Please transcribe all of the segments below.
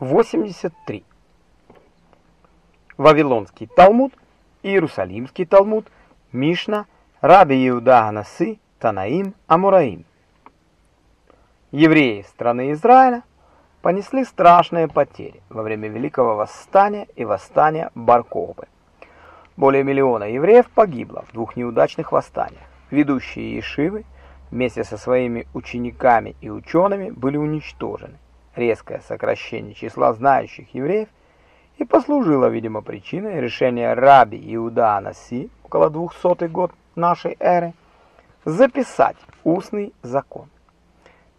83. Вавилонский Талмуд, Иерусалимский Талмуд, Мишна, Раби Иуда Анасы, Танаим, Амураим. Евреи страны Израиля понесли страшные потери во время Великого Восстания и Восстания Бар-Кохбы. Более миллиона евреев погибло в двух неудачных восстаниях. Ведущие Ешивы вместе со своими учениками и учеными были уничтожены резкое сокращение числа знающих евреев и послужило, видимо, причиной решения раби Иуда Анаси около 200 год нашей эры записать устный закон.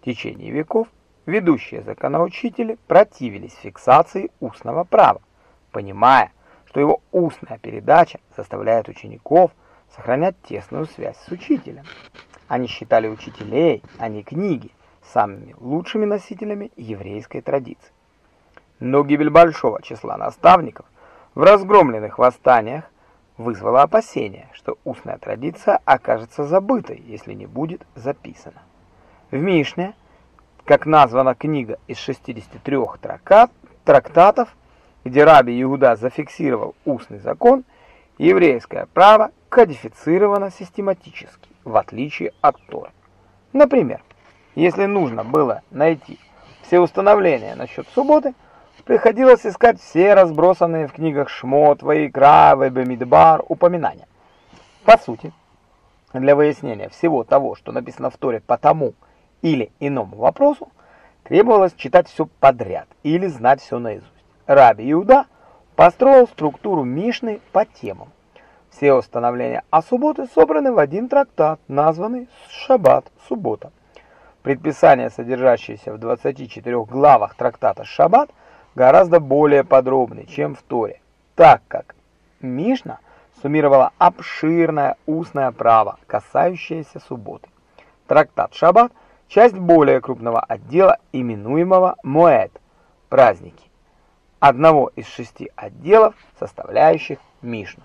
В течение веков ведущие законоучители противились фиксации устного права, понимая, что его устная передача заставляет учеников сохранять тесную связь с учителем. Они считали учителей, а не книги, самыми лучшими носителями еврейской традиции. Но гибель большого числа наставников в разгромленных восстаниях вызвала опасения, что устная традиция окажется забытой, если не будет записана. В Мишне, как названа книга из 63 трактат, трактатов, где раби Иуда зафиксировал устный закон, еврейское право кодифицировано систематически, в отличие от Торы. Например, если нужно было найти все установления насчет субботы, приходилось искать все разбросанные в книгах Шмот, Ваикра, Вебемидбар упоминания. По сути, для выяснения всего того, что написано в Торе по тому или иному вопросу, требовалось читать все подряд или знать все наизусть. Раби Иуда построил структуру Мишны по темам. Все установления о субботе собраны в один трактат, названный «Шаббат. Суббота». Предписания, содержащиеся в 24 главах трактата «Шаббат», гораздо более подробны, чем в Торе, так как Мишна суммировала обширное устное право, касающееся субботы. Трактат «Шаббат» – часть более крупного отдела, именуемого «Моэд» – праздники, одного из шести отделов, составляющих Мишну.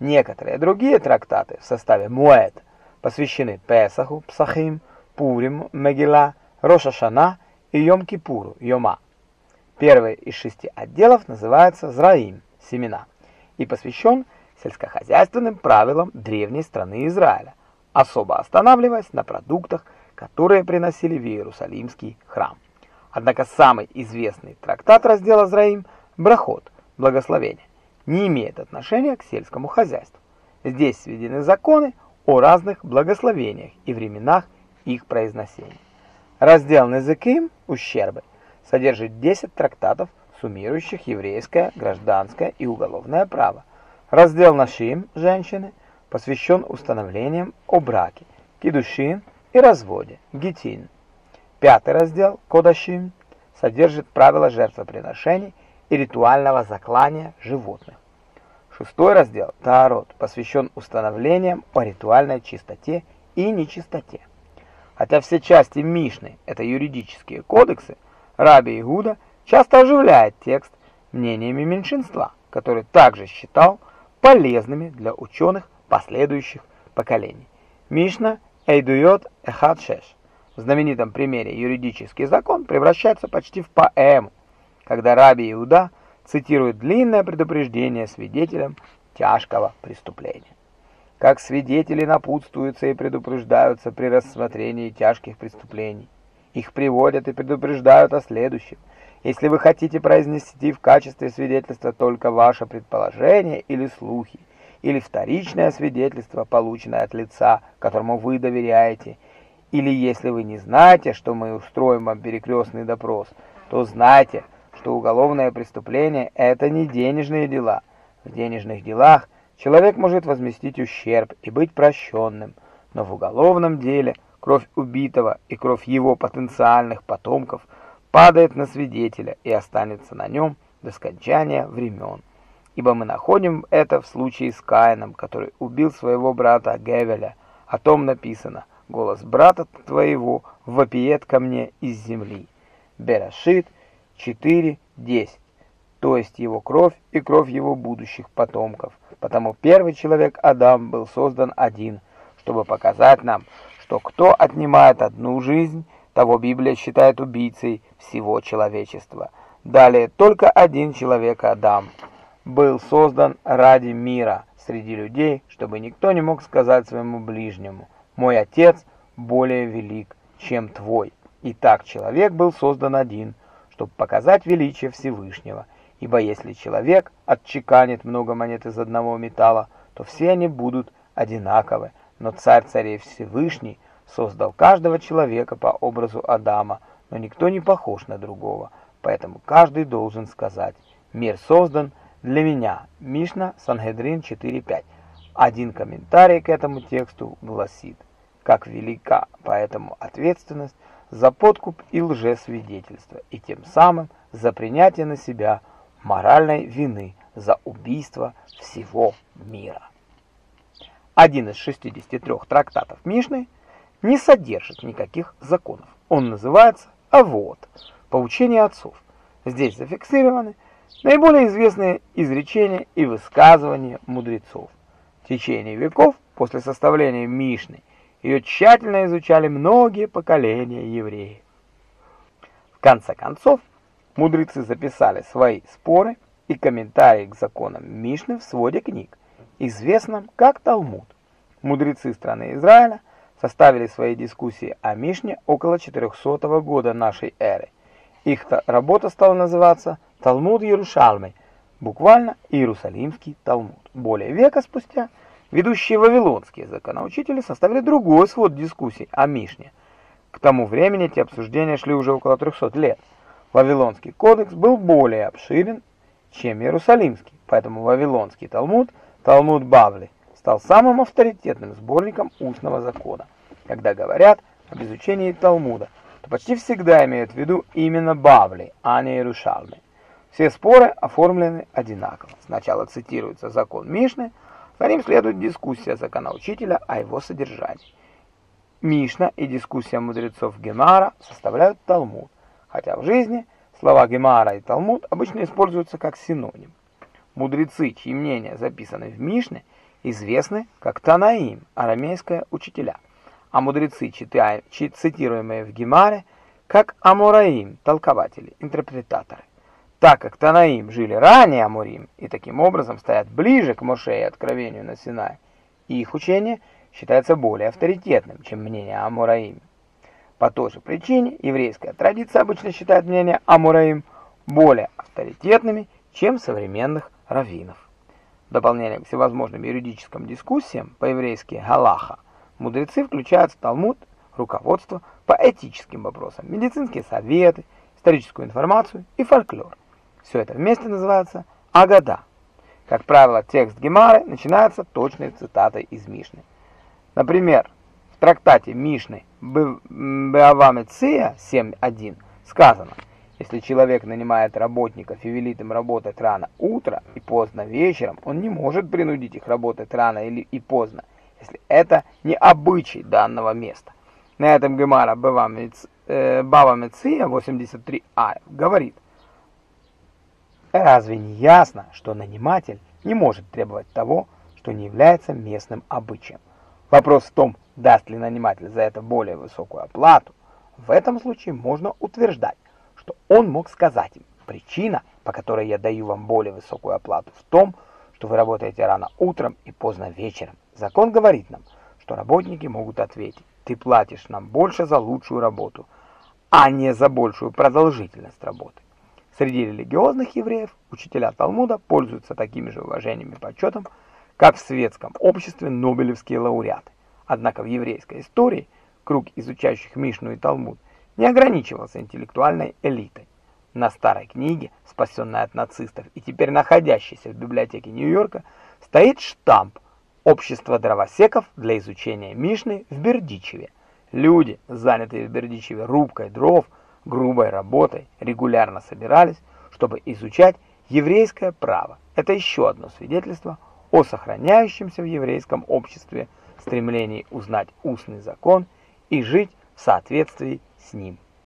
Некоторые другие трактаты в составе «Моэд» посвящены Песаху, Псахим, Пурим, Мегила, Рошашана и Йом-Кипуру, Йома. Первый из шести отделов называется Зраим, семена, и посвящен сельскохозяйственным правилам древней страны Израиля, особо останавливаясь на продуктах, которые приносили в Иерусалимский храм. Однако самый известный трактат раздела Зраим Брахот, благословение, не имеет отношения к сельскому хозяйству. Здесь сведены законы о разных благословениях и временах их произношения. Раздел Незеким «Ущербы» содержит 10 трактатов, суммирующих еврейское, гражданское и уголовное право. Раздел Нашим «Женщины» посвящен установлениям о браке, кидушин и разводе, гитин. Пятый раздел «Кодашим» содержит правила жертвоприношений и ритуального заклания животных. Шестой раздел Таарот посвящен установлениям о ритуальной чистоте и нечистоте. Хотя все части Мишны – это юридические кодексы, Раби Игуда часто оживляет текст мнениями меньшинства, который также считал полезными для ученых последующих поколений. Мишна Эйдуйот Эхад Шеш. В знаменитом примере юридический закон превращается почти в поэму, когда Раби Иуда цитирует длинное предупреждение свидетелям тяжкого преступления как свидетели напутствуются и предупреждаются при рассмотрении тяжких преступлений. Их приводят и предупреждают о следующем. Если вы хотите произнести в качестве свидетельства только ваше предположение или слухи, или вторичное свидетельство, полученное от лица, которому вы доверяете, или если вы не знаете, что мы устроим вам перекрестный допрос, то знайте, что уголовное преступление – это не денежные дела. В денежных делах – Человек может возместить ущерб и быть прощенным, но в уголовном деле кровь убитого и кровь его потенциальных потомков падает на свидетеля и останется на нем до скончания времен. Ибо мы находим это в случае с Каином, который убил своего брата Гевеля. О том написано «Голос брата твоего вопиет ко мне из земли». Берашит 4.10 то есть его кровь и кровь его будущих потомков. Потому первый человек Адам был создан один, чтобы показать нам, что кто отнимает одну жизнь, того Библия считает убийцей всего человечества. Далее, только один человек, Адам, был создан ради мира среди людей, чтобы никто не мог сказать своему ближнему, «Мой отец более велик, чем твой». Итак, человек был создан один, чтобы показать величие Всевышнего, ибо если человек отчеканит много монет из одного металла, то все они будут одинаковы, но царь царей Всевышний создал каждого человека по образу Адама, но никто не похож на другого, поэтому каждый должен сказать «Мир создан для меня». Мишна, Сангедрин 4.5. Один комментарий к этому тексту гласит «Как велика поэтому ответственность за подкуп и лжесвидетельство, и тем самым за принятие на себя моральной вины за убийство всего мира». Один из 63 трактатов Мишны не содержит никаких законов. Он называется «Авод» – «Поучение отцов». Здесь зафиксированы наиболее известные изречения и высказывания мудрецов. В течение веков после составления Мишны ее тщательно изучали многие поколения евреев. В конце концов, мудрецы записали свои споры и комментарии к законам Мишны в своде книг, известном как Талмуд. Мудрецы страны Израиля составили свои дискуссии о Мишне около 400 года нашей эры. Их работа стала называться Талмуд Иерушалмы, буквально Иерусалимский Талмуд. Более века спустя ведущие вавилонские законоучители составили другой свод дискуссий о Мишне. К тому времени эти обсуждения шли уже около 300 лет. Вавилонский кодекс был более обширен, чем Иерусалимский, поэтому Вавилонский Талмуд, Талмуд Бавли, стал самым авторитетным сборником устного закона. Когда говорят об изучении Талмуда, то почти всегда имеют в виду именно Бавли, а не Иерушалмы. Все споры оформлены одинаково. Сначала цитируется закон Мишны, за ним следует дискуссия закона учителя о его содержании. Мишна и дискуссия мудрецов Гемара составляют Талмуд, хотя в жизни слова Гемара и Талмуд обычно используются как синоним. Мудрецы, чьи мнения записаны в Мишне, известны как Танаим, арамейская учителя, а мудрецы, цитируемые в Гемаре, как Амураим, толкователи, интерпретаторы. Так как Танаим жили ранее Амурим и таким образом стоят ближе к Моше и откровению на Синае, их учение считается более авторитетным, чем мнение Амураим. По той же причине еврейская традиция обычно считает мнение Амураим более авторитетными, чем современных раввинов. В дополнение к всевозможным юридическим дискуссиям по-еврейски «галаха» мудрецы включают в Талмуд руководство по этическим вопросам, медицинские советы, историческую информацию и фольклор. Все это вместе называется Агада. Как правило, текст Гемары начинается точной цитатой из Мишны. Например, трактате Мишны Беавамеция 7.1 сказано – если человек нанимает работников и велит им работать рано утро и поздно вечером, он не может принудить их работать рано или и поздно, если это не обычай данного места. На этом Гемара Бава Меция 83а говорит, Разве не ясно, что наниматель не может требовать того, что не является местным обычаем? Вопрос в том, даст ли наниматель за это более высокую оплату. В этом случае можно утверждать, что он мог сказать им, причина, по которой я даю вам более высокую оплату, в том, что вы работаете рано утром и поздно вечером. Закон говорит нам, что работники могут ответить, ты платишь нам больше за лучшую работу, а не за большую продолжительность работы. Среди религиозных евреев учителя Талмуда пользуются такими же уважением и почетом, как в светском обществе нобелевские лауреаты. Однако в еврейской истории круг изучающих Мишну и Талмуд не ограничивался интеллектуальной элитой. На старой книге, спасенной от нацистов и теперь находящейся в библиотеке Нью-Йорка, стоит штамп «Общество дровосеков для изучения Мишны в Бердичеве». Люди, занятые в Бердичеве рубкой дров, грубой работой, регулярно собирались, чтобы изучать еврейское право. Это еще одно свидетельство о сохраняющемся в еврейском обществе стремлении узнать устный закон и жить в соответствии с ним.